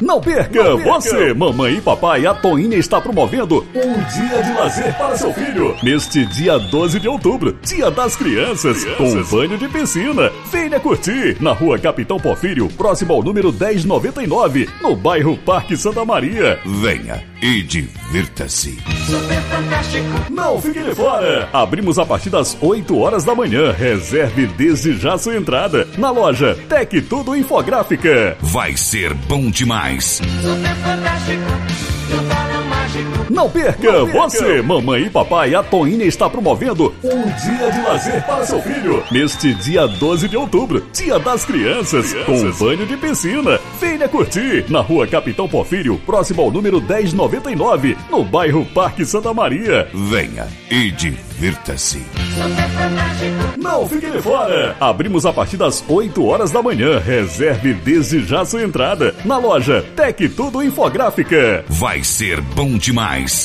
Não perca, Não perca, você, mamãe e papai, a Toinha está promovendo um dia de lazer para seu filho. Neste dia 12 de outubro, dia das crianças, crianças. com um banho de piscina. Venha curtir na rua Capitão Porfírio, próximo ao número 1099, no bairro Parque Santa Maria. Venha e divirta-se. Super fantástico. Não fique de fora. Abrimos a partir das 8 horas da manhã. Reserve desde já sua entrada na loja Tec Tudo Infográfica. Vai ser bom demais. Super fantástico. Não perca, Não perca, você, mamãe e papai, a Toinha está promovendo um dia de lazer para seu filho. Neste dia 12 de outubro, dia das crianças, crianças. com um banho de piscina. Venha curtir na rua Capitão Porfírio, próximo ao número 1099, no bairro Parque Santa Maria. Venha e divirta-se. Não fique de fora. Abrimos a partir das 8 horas da manhã. Reserve desde já sua entrada na loja Tec Tudo Infográfica. Vai ser bom demais.